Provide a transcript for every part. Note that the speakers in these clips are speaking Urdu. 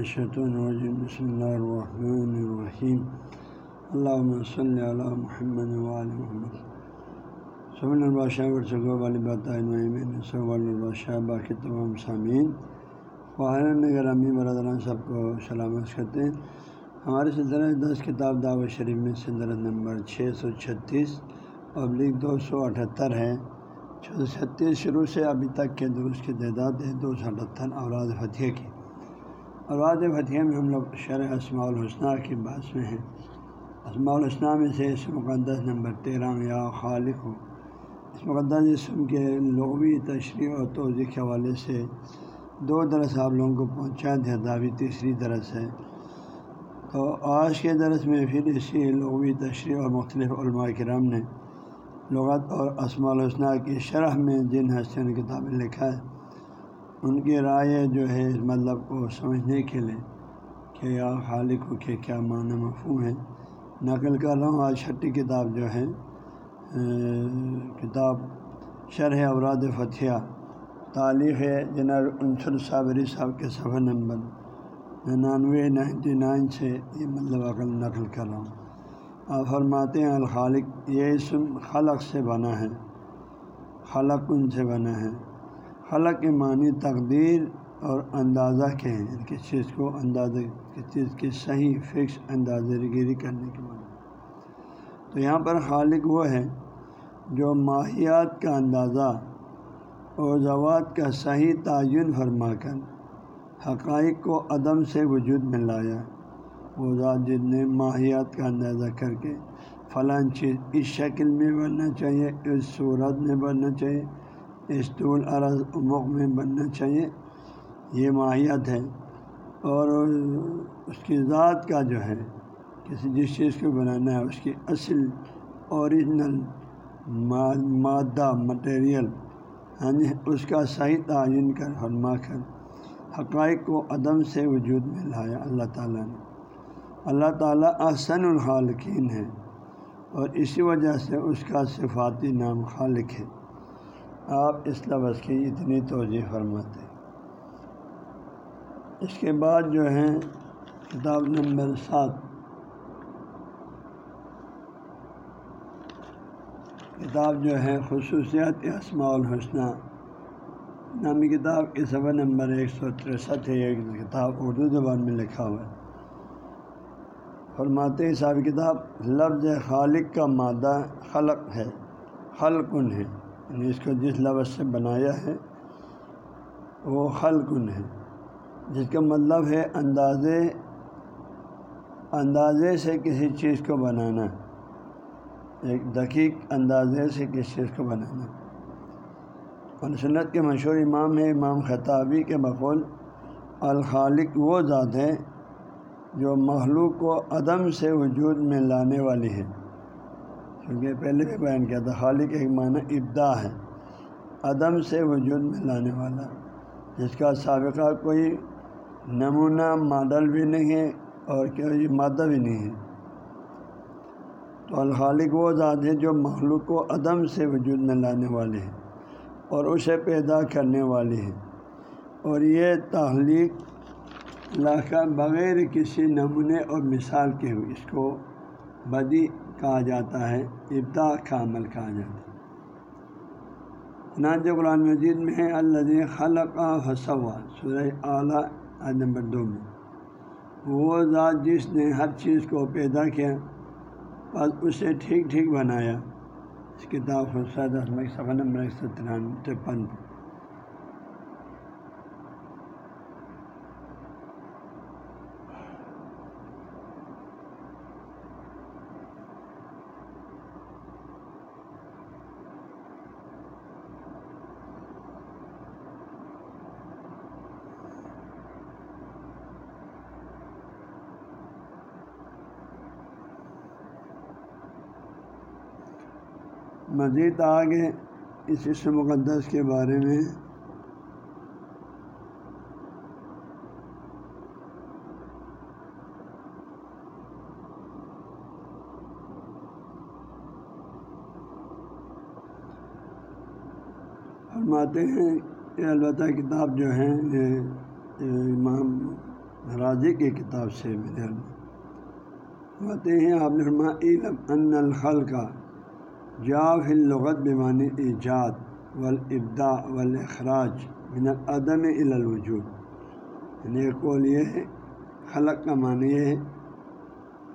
الشیطان الرجیم بسم اللہ الرحمن الرحیم اللہ صلی علی محمد وعلی محمد. صبح البادشاہ ورثہ والی بات البادشاہ باقی تمام سامعین خواہر نگر امی برادران سب کو سلامت کرتے ہیں. ہمارے سلسلہ دس کتاب دعوت شریف میں صدرت نمبر چھ سو چھتیس، پبلک دو سو اٹھہتر ہے. چھ سو چھتیس شروع سے ابھی تک کے درست کی تعداد ہے، دو سو اٹھہتر اوراد فتح کی اوراد فتح میں ہم لوگ شرح اسماع الحسنہ کی بات میں ہیں۔ اسماع الحسنہ میں سے اس مقدس نمبر تیرہ یا خالق ہو۔ اس مقدس اسم کے لغوی تشریح اور توضیع کے حوالے سے دو درس آپ لوگوں کو پہنچا دیا دعوی تیسری درس ہے۔ تو آج کے درس میں پھر اسی لغوی تشریح اور مختلف علماء کرام نے لغت اور اسماع الحسنہ کی شرح میں جن ہستیوں نے کتابیں لکھا ہے ان کی رائے جو ہے اس مطلب کو سمجھنے کے لیے کہ یا خالق ہو کے کیا معنی مفہوم ہے۔ نقل کر رہا ہوں، آج چھٹی کتاب جو ہے کتاب شرح اوراد فتح تعلیق ہے جناب انصر صابری صاحب کے صفحہ نمبر ننانوے نائنٹی نائن سے یہ مطلب عقل نقل کر رہا ہوں۔ آپ فرماتے ہیں، الخالق، یہ اسم خلق سے بنا ہے، خلق ان سے بنا ہے۔ خلق کے معنی تقدیر اور اندازہ کے ہیں یعنی کس چیز کو اندازہ کس چیز کی صحیح فکس اندازہ گیری کرنے کے معنی تو یہاں پر خالق وہ ہے جو ماہیات کا اندازہ اور زوات کا صحیح تعین فرما کر حقائق کو عدم سے وجود میں لایا۔ وہ ذات جس نے ماہیات کا اندازہ کر کے فلاں چیز اس شکل میں بننا چاہیے، اس صورت میں بننا چاہیے اس طول عرض اموق میں بننا چاہیے، یہ ماہیت ہے۔ اور اس کی ذات کا جو ہے، کسی جس چیز کو بنانا ہے، اس کی اصل اوریجنل مادہ مٹیریل ہاں جی اس کا صحیح تعین کر، فرما کر، حقائق کو عدم سے وجود میں لایا اللہ تعالیٰ نے۔ اللہ تعالیٰ احسن الخالقین ہے اور اسی وجہ سے اس کا صفاتی نام خالق ہے۔ آپ اس لفظ کی اتنی توجہ فرماتے اس کے بعد جو ہے، کتاب نمبر سات۔ کتاب جو ہے، خصوصیات اسماع الحسنہ نامی کتاب کے صفحہ نمبر ایک سو تریسٹھ ہے، ایک کتاب اردو زبان میں لکھا ہوا ہے۔ فرماتے صاحب کتاب، لفظ خالق کا مادہ خلق ہے خلقن ہے۔ یعنی اس کو جس لفظ سے بنایا ہے، وہ خلقن ہے۔ جس کا مطلب ہے اندازے اندازے سے کسی چیز کو بنانا۔ ایک دقیق اندازے سے کسی چیز کو بنانا۔ اور سنت کے مشہور امام ہے امام خطابی کے بقول، الخالق وہ ذات ہے جو مخلوق کو عدم سے وجود میں لانے والی ہے کیونکہ پہلے بھی بیان کیا تھا، خالق ایک معنی ابدا ہے، عدم سے وجود میں لانے والا، جس کا سابقہ کوئی نمونہ ماڈل بھی نہیں ہے اور کوئی مادہ بھی نہیں ہے۔ تو الخالق وہ ذات ہے جو مخلوق کو عدم سے وجود میں لانے والے ہیں اور اسے پیدا کرنے والی ہے اور یہ تخلیق لاکھا بغیر کسی نمونے اور مثال کے اس کو بدی کہا جاتا ہے ابدا کا عمل کہا جاتا ہے۔ ناج قرآن مجید میں ہے اللہ خلق حسوا سورہ اعلیٰ نمبر دو میں۔ وہ ذات جس نے ہر چیز کو پیدا کیا بس اسے ٹھیک ٹھیک بنایا۔ اس کتاب صفحہ نمبر ایک سو ترانوے، ترپن۔ مزید آگے اس عشق مقدس کے بارے میں۔ فرماتے ہیں کہ البتہ کتاب جو ہے امام راضی کی کتاب سے میرے ہوتے ہیں، آپ نے فرما علم ان الخل کا جاف الغت بیمانی ایجاد والابداع والاخراج من العدم الوجود. یعنی ایک قول یہ ہے، خلق کا معنی یہ ہے،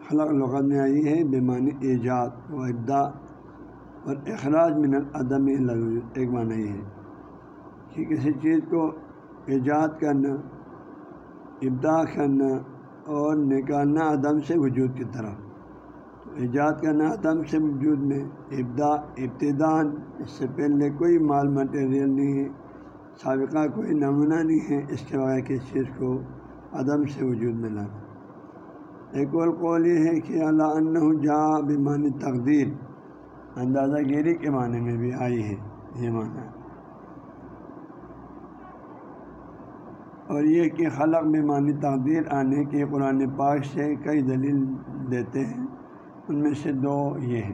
خلق لغت میں آئی ہے بیمانی ایجاد و ابداع اور اخراج من العدم الوجود. ایک معنی یہ ہے کہ کسی چیز کو ایجاد کرنا ابدا کرنا اور نکالنا عدم سے وجود کی طرف. ایجاد کرنا عدم سے وجود میں ابدا ابتدان اس سے پہلے کوئی مال مٹیریل نہیں ہے، سابقہ کوئی نمونہ نہیں ہے، اس کے بغیر کسی چیز کو عدم سے وجود میں لانا۔ ایک اور قول یہ ہے کہ اللہ انّ جا بیمانی تقدیر، اندازہ گیری کے معنی میں بھی آئی ہے، یہ معنی۔ اور یہ کہ خلق میں معنی تقدیر آنے کے قرآن پاک سے کئی دلیل دیتے ہیں۔ ان میں سے دو یہ ہیں۔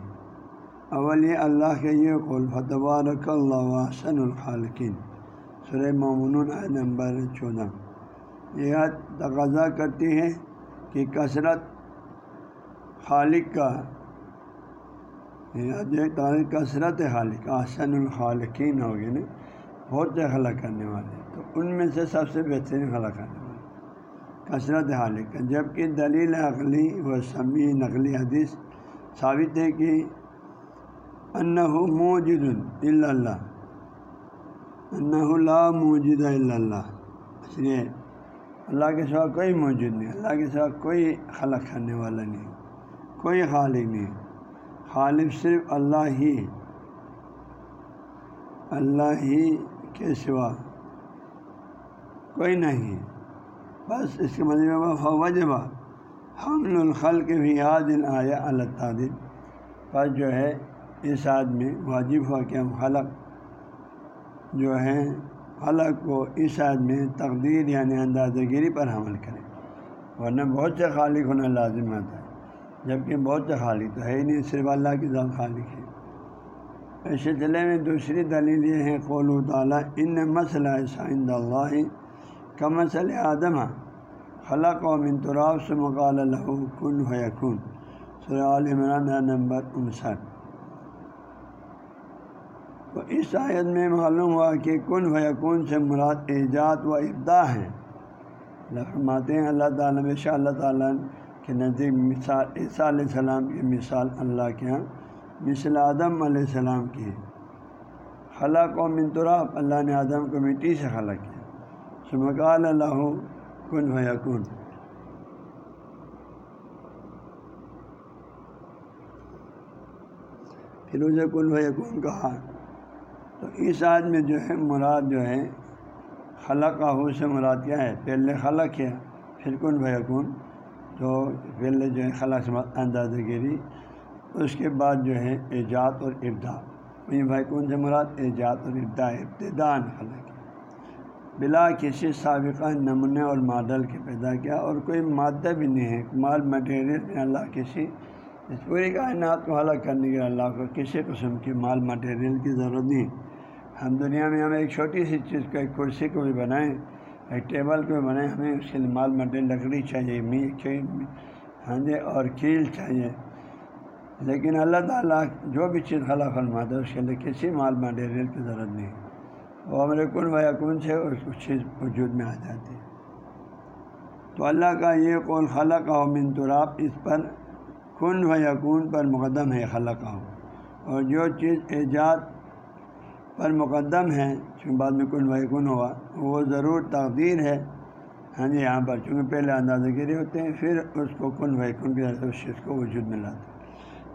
اول، یہ اللہ کے یہ قول فتبارک اللہ وحسن الخالقین۔ سر معمون نمبر چودہ۔ یہ تقاضا کرتی ہے کہ کثرت خالق کا یعنی کثرت خالق آسن الخالقین ہوگی نا، بہت سے خلق کرنے والے تو ان میں سے سب سے بہترین خلا کرنے کثرت حالق جبکہ دلیل عقلی و سمی نقلی حدیث ثابت ہے کہ انّ اس کے بس اس کے مطلب وجبہ حمل الخل کے بھی یاد آیا اللہ تعدل بس جو ہے، اس میں واجب ہوا کہ ہم خلق جو ہے خلق کو اس میں تقدیر یعنی اندازہ گیری پر حمل کریں۔ ورنہ بہت سے خالق ہونا لازم ہوتا ہے جبکہ بہت سے خالق تو ہے ہی نہیں، صرف اللہ کی ذات خالق ہے۔ اس سلسلے میں دوسری دلیل یہ ہے قول و تعالیٰ ان مسئلہ سائند اللہ کمسل آدم خلق و منتراب سے مقال الح کن و سر عمران نمبر انسٹھ۔ تو اس آیت میں معلوم ہوا کہ کن و یقون سے مراد ایجاد و ابدا ہیں فرماتے ہیں، اللہ تعالیٰ میں شاء اللہ تعالیٰ کے نزدیک مثال، عیسیٰ علیہ السلام کی مثال اللہ کے یہاں مثل آدم علیہ السلام کی۔ خلق و منتراب اللہ نے آدم کو مٹی سے خلق کیا۔ سمکال اللہ کن و یقن پھر اسے کن و یقون کہا، تو اس آج میں جو ہے، مراد جو ہے خلق ہو سے مراد کیا ہے؟ پہلے خلق کیا پھر کن و یقون تو پہلے جو ہے، خلق سے اندازہ گیری، اس کے بعد جو ہے، ایجاد اور ابدا بھائی یعنی کون سے مراد ایجاد اور ابدا ابتدان خلق بلا کسی سابقہ نمونے اور ماڈل کے پیدا کیا اور کوئی مادہ بھی نہیں ہے۔ مال مٹیریل اللہ کسی اس پوری کائنات کو حلق کرنے کے اللہ کو کسی قسم کی مال مٹیریل کی ضرورت نہیں۔ ہم دنیا میں ہمیں ایک چھوٹی سی چیز کو، ایک کرسی کو بھی بنائیں، ایک ٹیبل کو بھی بنائیں، ہمیں اس کے لیے مال مٹیریل، لکڑی چاہیے می ہاں جی اور کیل چاہیے۔ لیکن اللہ تعالیٰ جو بھی چیز خلا فرماتا ہے، اس کے لیے کسی مال مٹیریل کی ضرورت نہیں۔ وہ ہمارے کن و یقن سے اور کچھ چیز وجود میں آ جاتی ہے۔ تو اللہ کا یہ قول خلق ہو منتراب اس پر کن و یقون پر مقدم ہے خلق ہو۔ اور جو چیز ایجاد پر مقدم ہے، چونکہ بعد میں کن و یقون ہوا، وہ ضرور تقدیر ہے۔ ہاں جی یہاں پر چونکہ پہلے اندازہ گیری ہوتے ہیں، پھر اس کو کن و یقون کی اس چیز کو وجود میں لاتے ہیں۔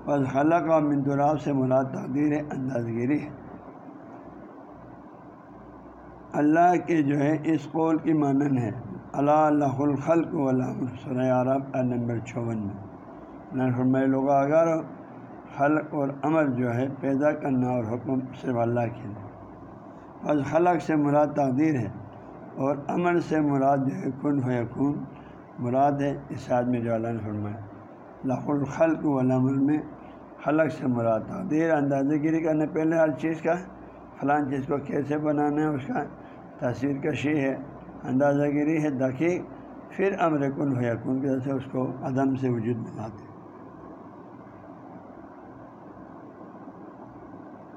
بس خلق اور منتراب سے مراد تقدیر ہے انداز گیری ہے۔ اللہ کے جو ہے اس قول کی مانن ہے، اللہ اللہ الخلق سرۂ عرب نمبر چون۔ میں لوگ اگر خلق اور امر جو ہے پیدا کرنا اور حکم صرف اللہ کے لیے۔ بس خلق سے مراد تقدیر ہے اور امر سے مراد جو ہے کن و یقون مراد ہے اس آدمی جو اللہ نے فرمایا لاہ الخلق والعمل میں خلق سے مراد تقدیر۔ اندازہ گیری کرنے، پہلے ہر چیز کا فلاں چیز کو کیسے بنانا ہے، اس کا تصویر کشی ہے، اندازہ گیری ہے دقیق پھر امر کن ہو کن کی وجہ سے اس کو عدم سے وجود میں لاتے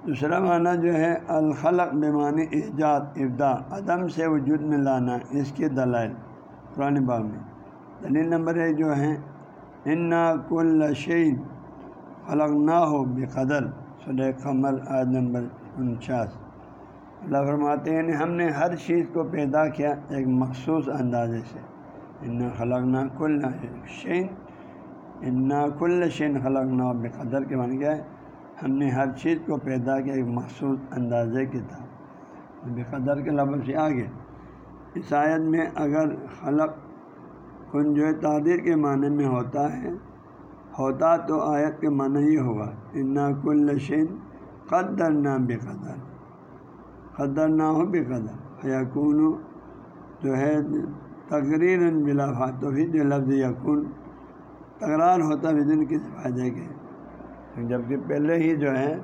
دوسرا معنی جو ہے، الخلق بیمانی ایجاد ابدا عدم سے وجود میں لانا، اس کے دلائل۔ قرآن باغ میں دلیل نمبر ایک جو ہے ان کل شعین خلق نہ ہو بے قدر سر قمر عاد نمبر انچاس۔ اللہ فرماتے ہیں یعنی ہم نے ہر چیز کو پیدا کیا ایک مخصوص اندازے سے۔ ان خلق نہ کل شین ان کل شین خلق نہ بے قدر کے بن گیا ہے؟ ہم نے ہر چیز کو پیدا کیا ایک مخصوص اندازے کی تھا بے قدر کے لفظ سے آگے۔ عیسائیت میں اگر خلق کن جو تعدیر کے معنی میں ہوتا ہے، ہوتا تو آیت کے معنی یہ ہوگا۔ انا کل شین قدر نہ بے قدر۔ قدر نہ ہو بے قدر۔ یقون جو ہے تقریر بلا تو بھی جو لفظ یقون تکرار ہوتا بھی دن کس فائدے کے۔ جبکہ پہلے ہی جو ہے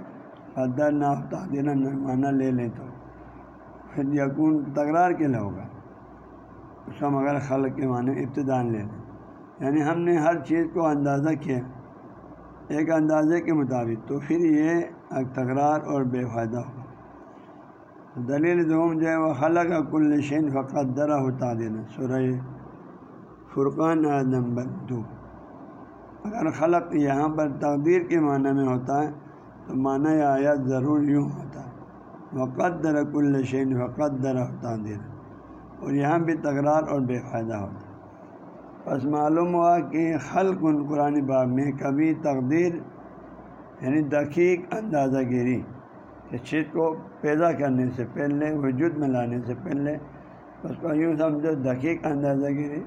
قدر نہ تعدیر معنی لے لیں تو۔ پھر یقون تکرار کے لیے ہوگا۔ اس کا مگر خلق کے معنی ابتدان لے لیں۔ یعنی ہم نے ہر چیز کو اندازہ کیا۔ ایک اندازے کے مطابق تو پھر یہ تکرار اور بے فائدہ ہوگا۔ دلیل دوم جو ہے وہ خلق کل شین فقط درا ہوتا دینا سورہ فرقان نمبر دو۔ اگر خلق یہاں پر تقدیر کے معنی میں ہوتا ہے، تو معنی آیات ضرور یوں ہوتا ہے۔ وقت در کل شین وقت در ہوتا دینا اور یہاں بھی تکرار اور بے فائدہ ہوتا بس معلوم ہوا کہ خلق ان قرآن باغ میں کبھی تقدیر یعنی دقیق اندازہ گیری کہ چیز کو پیدا کرنے سے پہلے وجود میں لانے سے پہلے اس کو یوں سمجھو دقیق اندازہ گیری،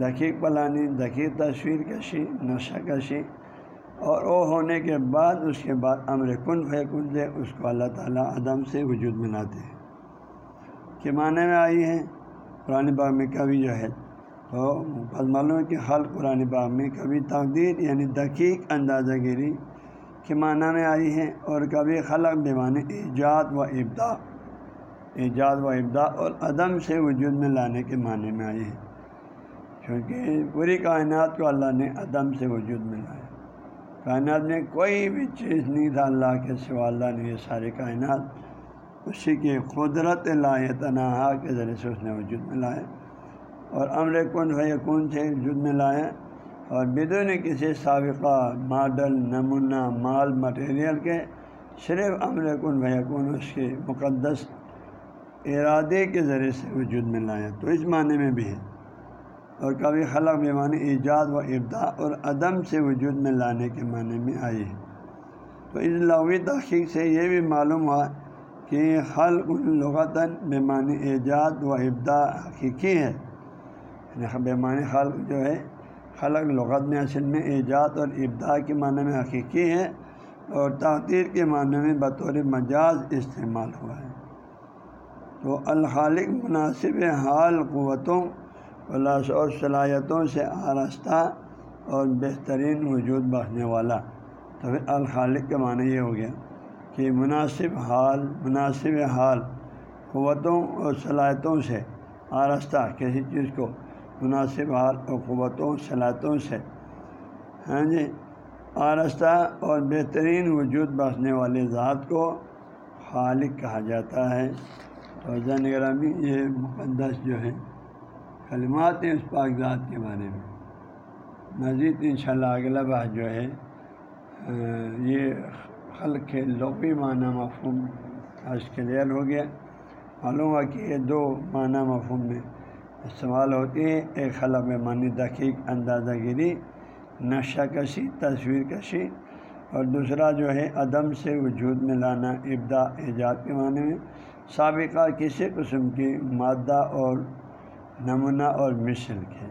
دقیق پلانی، دقیق تصویر کشی، نقشہ کشی اور وہ ہونے کے بعد اس کے بعد امر کن فیکن سے اس کو اللہ تعالیٰ عدم سے وجود میں لاتے ہیں۔ کے معنی میں آئی ہے، قرآن باغ میں کبھی جو ہے تو بس معلوم ہے کہ حل قرآن باغ میں کبھی تقدیر یعنی دقیق اندازہ گیری کے معنی میں آئی ہے اور کبھی خلق بیمانی ایجاد و ابدا ایجاد و ابدا اور عدم سے وجود میں لانے کے معنی میں آئی ہے کیونکہ پوری کائنات کو اللہ نے عدم سے وجود میں لایا۔ کائنات میں کوئی بھی چیز نہیں تھا اللہ کے سوا، اللہ نے یہ ساری کائنات اسی کے قدرت لائے تنہا کے ذریعے سے اس نے وجود میں لائے اور امر کن کن سے وجود میں لائے اور بدون کسی سابقہ ماڈل نمونہ، مال مٹیریل کے صرف امر کن کن اس کے مقدس ارادے کے ذریعے سے وجود میں لایا۔ تو اس معنی میں بھی ہے۔ اور کبھی خلق بیمانی ایجاد و ابدا اور عدم سے وجود میں لانے کے معنی میں آئی ہے۔ تو اس لغوی تحقیق سے یہ بھی معلوم ہوا کہ خلق لغتاً بیمانی ایجاد و ابدا حقیقی ہے۔ یعنی بیمانی خلق جو ہے خلق لغت میں، اصل میں ایجاد اور ابدا کے معنی میں حقیقی ہے اور تعطیر کے معنی میں بطور مجاز استعمال ہوا ہے۔ تو الخالق مناسب حال قوتوں اور صلاحیتوں سے آراستہ اور بہترین وجود بخشنے والا۔ تو پھر الخالق کا معنی یہ ہو گیا کہ مناسب حال مناسب حال قوتوں اور صلاحیتوں سے آرستہ کسی چیز کو مناسب حال اور قوتوں سے۔ ہاں جی آرستہ اور بہترین وجود بخشنے والے ذات کو خالق کہا جاتا ہے۔ تو زین گرامی یہ مقدس جو ہے کلمات ہیں اس پاک ذات کے بارے میں۔ مزید انشاءاللہ اگلا بات جو ہے یہ خلق کے لغوی معنی مفہوم آج کلیئر ہو گیا۔ معلوم ہوا کہ یہ دو معنی مفہوم میں استعمال ہوتی ہے ایک خلق میں معنی دقیق اندازہ گیری نقشہ کشی، تصویر کشی اور دوسرا جو ہے عدم سے وجود میں لانا ابدا ایجاد کے معنی میں سابقہ کسی قسم کی مادہ اور نمونہ اور مثل کے۔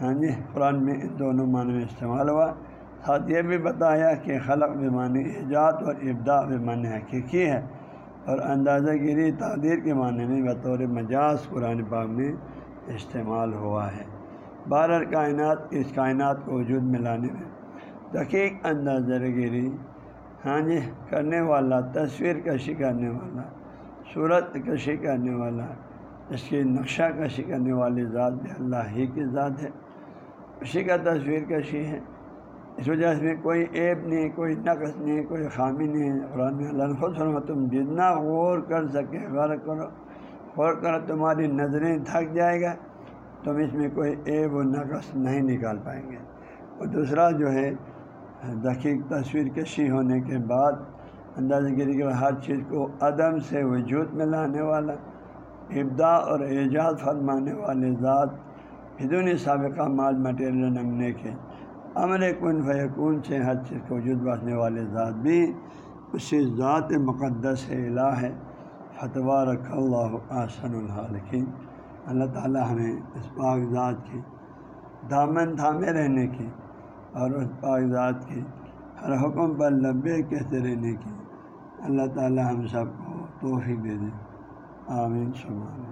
ہاں جی قرآن میں دونوں معنی میں استعمال ہوا۔ ساتھ یہ بھی بتایا کہ خلق بیمانی ایجاد اور ابدا بیمانی حقیقی ہے۔ اور اندازہ گیری تعدیر کے معنی میں بطور مجاز قرآن پاک میں استعمال ہوا ہے۔ بارہ کائنات اس کائنات کو وجود میں لانے میں دقیق اندازہ گیری ہاں جی کرنے والا، تصویر کشی کرنے والا، صورت کشی کرنے والا، اس کی نقشہ کشی کرنے والی ذات بھی اللہ ہی کی ذات ہے۔ اسی کا تصویر کشی ہے۔ اس وجہ سے کوئی عیب نہیں، کوئی نقص نہیں، کوئی خامی نہیں۔ قرآن میں اللہ خود سنو تم جتنا غور کر سکے، غور کرو غور کرو، تمہاری نظریں تھک جائے گا، تم اس میں کوئی عیب و نقص نہیں نکال پائیں گے۔ اور دوسرا جو ہے، دقیق تصویر کشی ہونے کے بعد اندازہ گیری کے ہر چیز کو عدم سے وجود میں لانے والا ابدا اور اعجاز فرمانے والے ذات ہدون سابقہ مال مٹیریل نمنے کے امر کن فیکون سے ہر چیز کو وجود بانٹنے والے ذات بھی اسی ذات مقدس الہ ہے۔ فتوا رکھ اللہ آسن الحالکین اللہ تعالیٰ ہمیں اس پاک ذات کی دامن تھامے رہنے کی اور اس پاک ذات کی ہر حکم پر لبے کہتے رہنے کی اللہ تعالیٰ ہم سب کو توفیق دے دیں آمین۔ شمار